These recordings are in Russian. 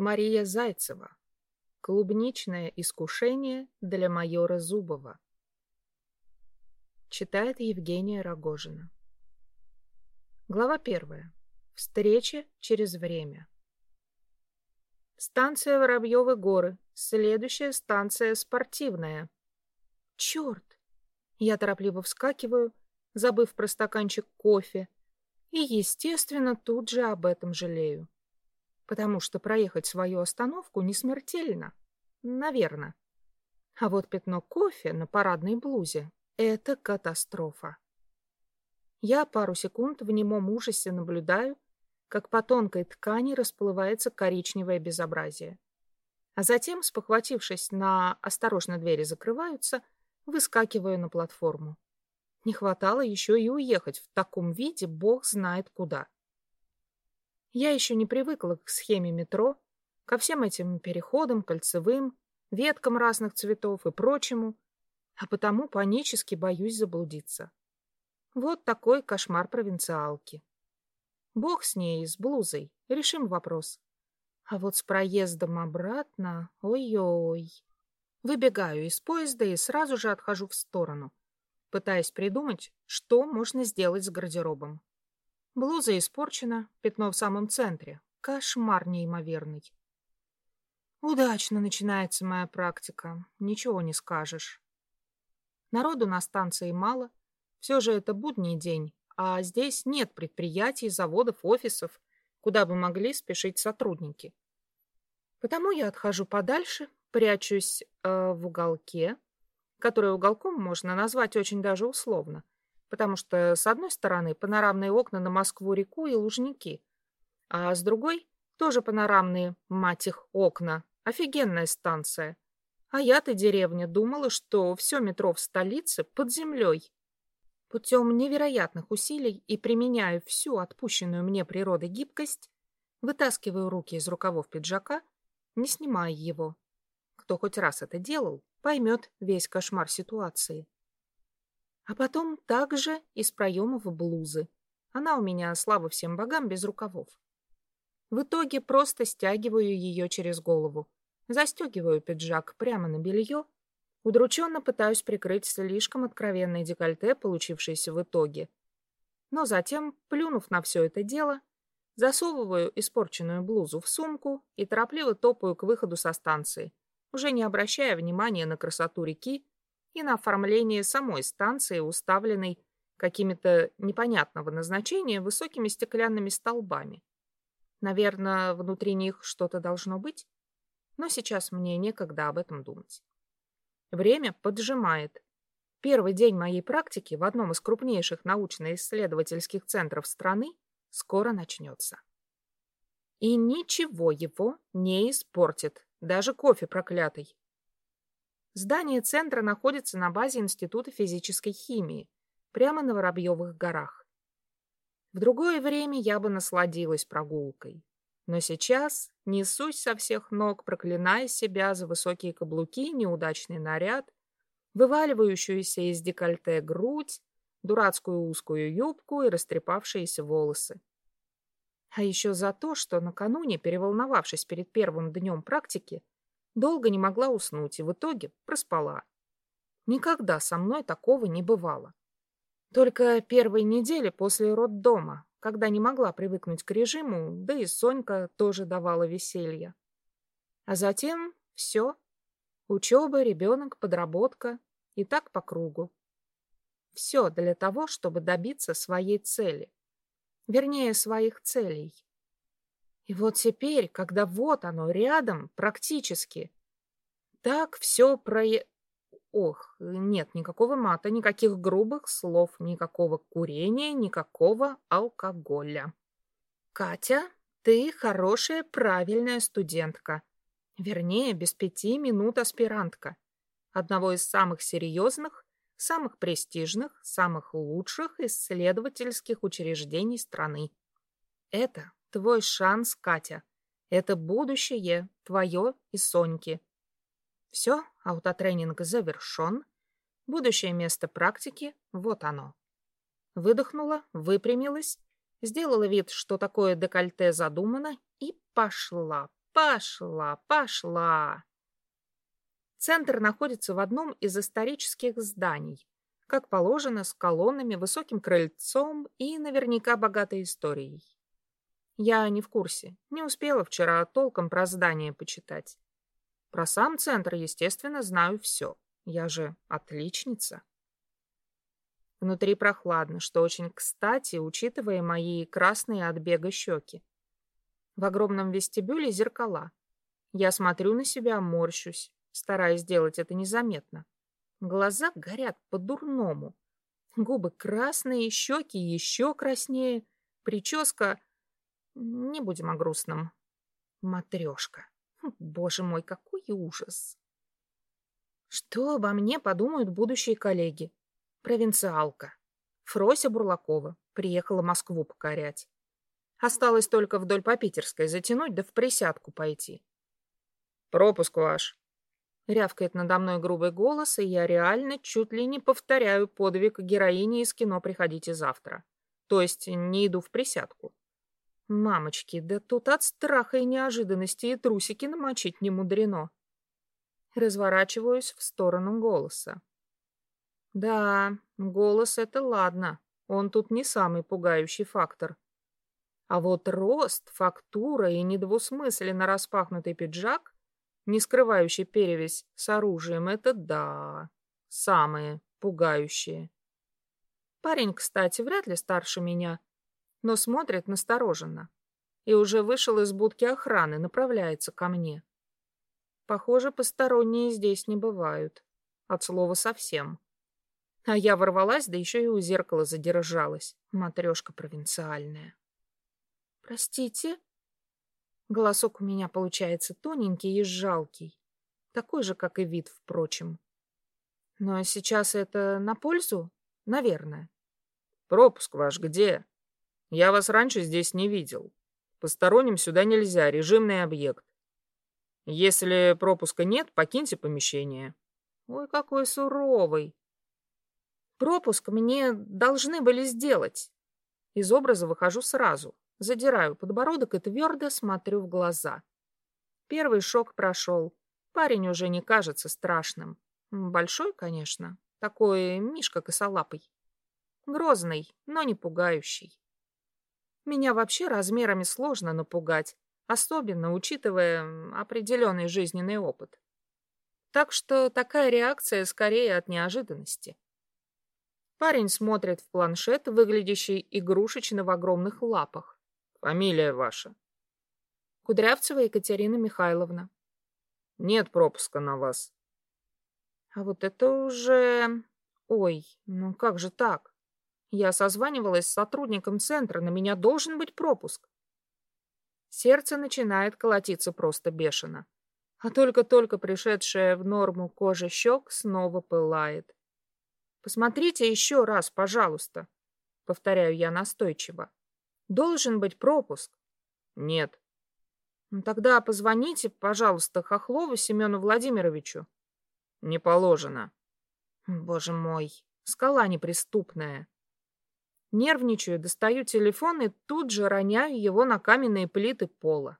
Мария Зайцева. Клубничное искушение для майора Зубова. Читает Евгения Рогожина. Глава первая. Встреча через время. Станция Воробьевы горы. Следующая станция спортивная. Черт! Я торопливо вскакиваю, забыв про стаканчик кофе, и, естественно, тут же об этом жалею потому что проехать свою остановку не смертельно. Наверное. А вот пятно кофе на парадной блузе — это катастрофа. Я пару секунд в немом ужасе наблюдаю, как по тонкой ткани расплывается коричневое безобразие. А затем, спохватившись на «осторожно, двери закрываются», выскакиваю на платформу. Не хватало еще и уехать в таком виде, бог знает куда. Я еще не привыкла к схеме метро, ко всем этим переходам, кольцевым, веткам разных цветов и прочему, а потому панически боюсь заблудиться. Вот такой кошмар провинциалки. Бог с ней, с блузой, решим вопрос. А вот с проездом обратно, ой-ой. Выбегаю из поезда и сразу же отхожу в сторону, пытаясь придумать, что можно сделать с гардеробом. Блуза испорчена, пятно в самом центре. Кошмар неимоверный. Удачно начинается моя практика, ничего не скажешь. Народу на станции мало, все же это будний день, а здесь нет предприятий, заводов, офисов, куда бы могли спешить сотрудники. Потому я отхожу подальше, прячусь э, в уголке, который уголком можно назвать очень даже условно, потому что с одной стороны панорамные окна на Москву-реку и Лужники, а с другой тоже панорамные, мать их, окна. Офигенная станция. А я-то деревня думала, что все метро в столице под землей. Путем невероятных усилий и применяя всю отпущенную мне природой гибкость, вытаскиваю руки из рукавов пиджака, не снимая его. Кто хоть раз это делал, поймет весь кошмар ситуации. А потом также из проемов блузы. Она у меня, слава всем богам, без рукавов. В итоге просто стягиваю ее через голову. Застегиваю пиджак прямо на белье. Удрученно пытаюсь прикрыть слишком откровенное декольте, получившееся в итоге. Но затем, плюнув на все это дело, засовываю испорченную блузу в сумку и торопливо топаю к выходу со станции, уже не обращая внимания на красоту реки и на оформление самой станции, уставленной какими-то непонятного назначения высокими стеклянными столбами. Наверное, внутри них что-то должно быть, но сейчас мне некогда об этом думать. Время поджимает. Первый день моей практики в одном из крупнейших научно-исследовательских центров страны скоро начнется. И ничего его не испортит, даже кофе проклятый. Здание центра находится на базе Института физической химии, прямо на Воробьевых горах. В другое время я бы насладилась прогулкой. Но сейчас несусь со всех ног, проклиная себя за высокие каблуки, неудачный наряд, вываливающуюся из декольте грудь, дурацкую узкую юбку и растрепавшиеся волосы. А еще за то, что накануне, переволновавшись перед первым днем практики, Долго не могла уснуть и в итоге проспала. Никогда со мной такого не бывало. Только первые недели после роддома, когда не могла привыкнуть к режиму, да и Сонька тоже давала веселье. А затем все. Учеба, ребенок, подработка и так по кругу. Все для того, чтобы добиться своей цели. Вернее, своих целей. И вот теперь, когда вот оно рядом, практически, так все про... Ох, нет никакого мата, никаких грубых слов, никакого курения, никакого алкоголя. Катя, ты хорошая, правильная студентка. Вернее, без пяти минут аспирантка. Одного из самых серьезных, самых престижных, самых лучших исследовательских учреждений страны. Это Твой шанс, Катя. Это будущее твое и Соньки. Все, аутотренинг завершен. Будущее место практики — вот оно. Выдохнула, выпрямилась, сделала вид, что такое декольте задумано, и пошла. Пошла, пошла. Центр находится в одном из исторических зданий, как положено, с колоннами, высоким крыльцом и наверняка богатой историей. Я не в курсе, не успела вчера толком про здание почитать. Про сам центр, естественно, знаю все. Я же отличница. Внутри прохладно, что очень кстати, учитывая мои красные от бега щеки. В огромном вестибюле зеркала. Я смотрю на себя, морщусь, стараясь сделать это незаметно. Глаза горят по-дурному. Губы красные, щеки еще краснее. Прическа... Не будем о грустном. Матрешка. Хм, боже мой, какой ужас. Что обо мне подумают будущие коллеги? Провинциалка. Фрося Бурлакова. Приехала Москву покорять. Осталось только вдоль по Питерской затянуть, да в присядку пойти. «Пропуск ваш», — рявкает надо мной грубый голос, и я реально чуть ли не повторяю подвиг героини из кино «Приходите завтра». То есть не иду в присядку. Мамочки, да тут от страха и неожиданности и трусики намочить не мудрено. Разворачиваюсь в сторону голоса. Да, голос — это ладно. Он тут не самый пугающий фактор. А вот рост, фактура и недвусмысленно распахнутый пиджак, не скрывающий перевязь с оружием, это да, самые пугающие. Парень, кстати, вряд ли старше меня, но смотрит настороженно. И уже вышел из будки охраны, направляется ко мне. Похоже, посторонние здесь не бывают. От слова совсем. А я ворвалась, да еще и у зеркала задержалась. Матрешка провинциальная. «Простите?» Голосок у меня получается тоненький и жалкий. Такой же, как и вид, впрочем. Но сейчас это на пользу? Наверное. «Пропуск ваш где?» Я вас раньше здесь не видел. Посторонним сюда нельзя, режимный объект. Если пропуска нет, покиньте помещение. Ой, какой суровый. Пропуск мне должны были сделать. Из образа выхожу сразу. Задираю подбородок и твердо смотрю в глаза. Первый шок прошел. Парень уже не кажется страшным. Большой, конечно. Такой Мишка косолапый. Грозный, но не пугающий. Меня вообще размерами сложно напугать, особенно учитывая определенный жизненный опыт. Так что такая реакция скорее от неожиданности. Парень смотрит в планшет, выглядящий игрушечно в огромных лапах. «Фамилия ваша?» Кудрявцева Екатерина Михайловна. «Нет пропуска на вас». А вот это уже... Ой, ну как же так? Я созванивалась с сотрудником центра, на меня должен быть пропуск. Сердце начинает колотиться просто бешено. А только-только пришедшая в норму кожа щек снова пылает. «Посмотрите еще раз, пожалуйста», — повторяю я настойчиво. «Должен быть пропуск». «Нет». «Ну тогда позвоните, пожалуйста, Хохлову Семену Владимировичу». «Не положено». «Боже мой, скала неприступная». Нервничаю, достаю телефон и тут же роняю его на каменные плиты пола.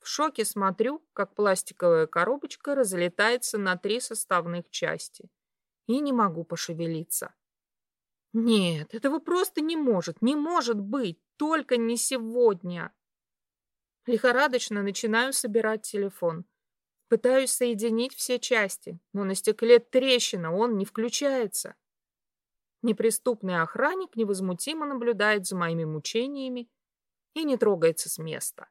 В шоке смотрю, как пластиковая коробочка разлетается на три составных части. И не могу пошевелиться. Нет, этого просто не может, не может быть, только не сегодня. Лихорадочно начинаю собирать телефон. Пытаюсь соединить все части, но на стекле трещина, он не включается. Неприступный охранник невозмутимо наблюдает за моими мучениями и не трогается с места.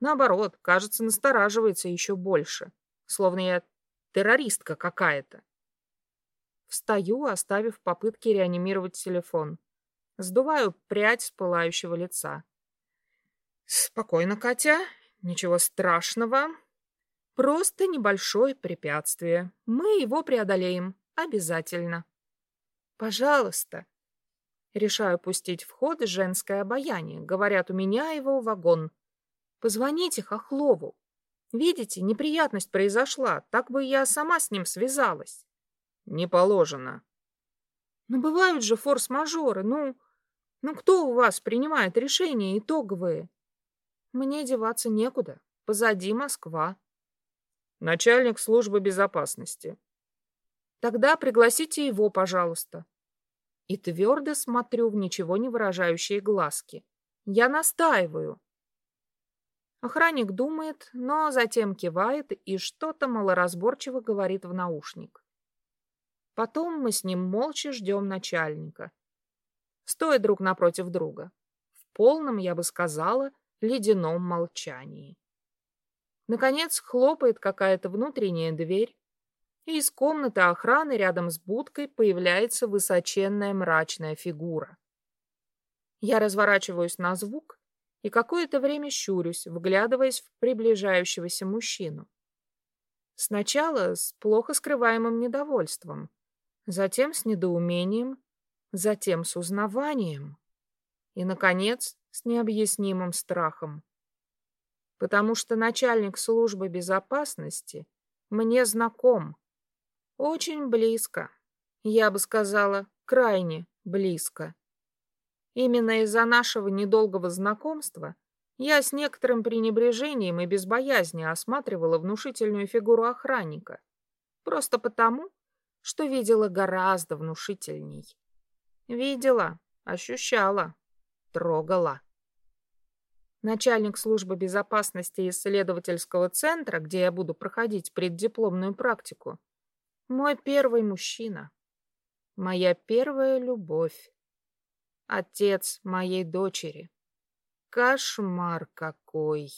Наоборот, кажется, настораживается еще больше, словно я террористка какая-то. Встаю, оставив попытки реанимировать телефон. Сдуваю прядь с пылающего лица. Спокойно, Катя. Ничего страшного. Просто небольшое препятствие. Мы его преодолеем. Обязательно. Пожалуйста. Решаю пустить в ход женское обаяние. Говорят, у меня его вагон. Позвоните Хохлову. Видите, неприятность произошла. Так бы я сама с ним связалась. Не положено. Но бывают же форс-мажоры. Ну, ну кто у вас принимает решения итоговые? Мне деваться некуда. позади Москва. Начальник службы безопасности. Тогда пригласите его, пожалуйста. И твердо смотрю в ничего не выражающие глазки. Я настаиваю. Охранник думает, но затем кивает и что-то малоразборчиво говорит в наушник. Потом мы с ним молча ждем начальника. Стоя друг напротив друга. В полном, я бы сказала, ледяном молчании. Наконец хлопает какая-то внутренняя дверь, и из комнаты охраны рядом с будкой появляется высоченная мрачная фигура. Я разворачиваюсь на звук и какое-то время щурюсь, вглядываясь в приближающегося мужчину. Сначала с плохо скрываемым недовольством, затем с недоумением, затем с узнаванием и, наконец, с необъяснимым страхом. Потому что начальник службы безопасности мне знаком. Очень близко. Я бы сказала, крайне близко. Именно из-за нашего недолгого знакомства я с некоторым пренебрежением и без осматривала внушительную фигуру охранника. Просто потому, что видела гораздо внушительней. Видела, ощущала, трогала. Начальник службы безопасности исследовательского центра, где я буду проходить преддипломную практику, мой первый мужчина, моя первая любовь, отец моей дочери. Кошмар какой!